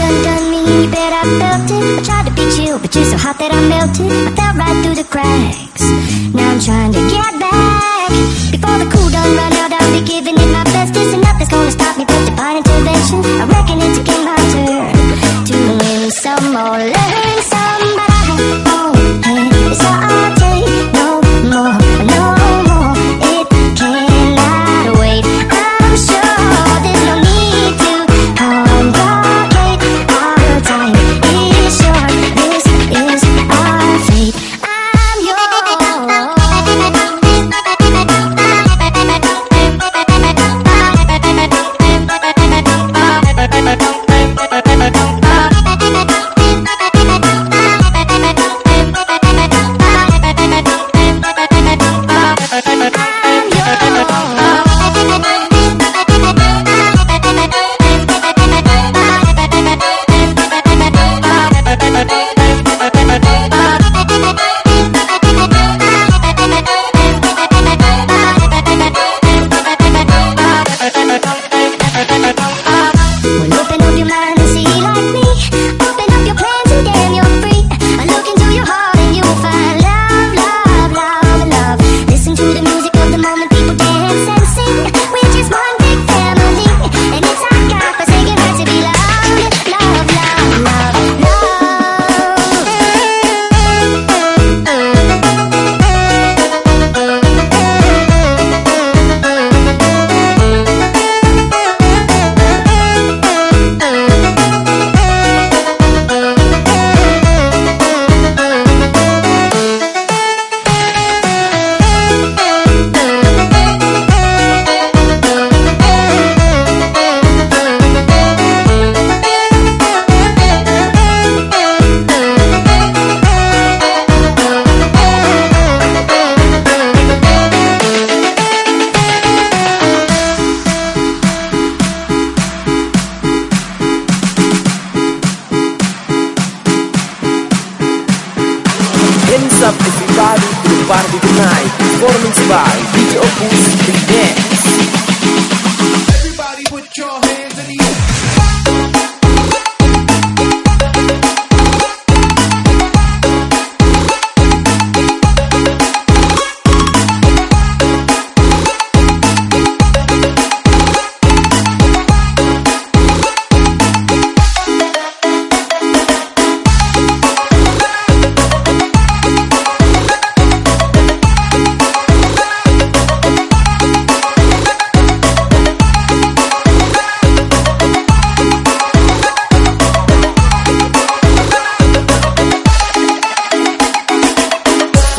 done done me, bet I felt it. Tried to beat you, but you're so hot that I melted. I fell right through the cracks. Now I'm trying to get back. Before the cool done run out, I'll be giving it my best. It's nothing's gonna stop me but divine intervention. I reckon it's a game. Night, performance by DJ Opus The Dance.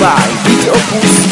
By DJ Opus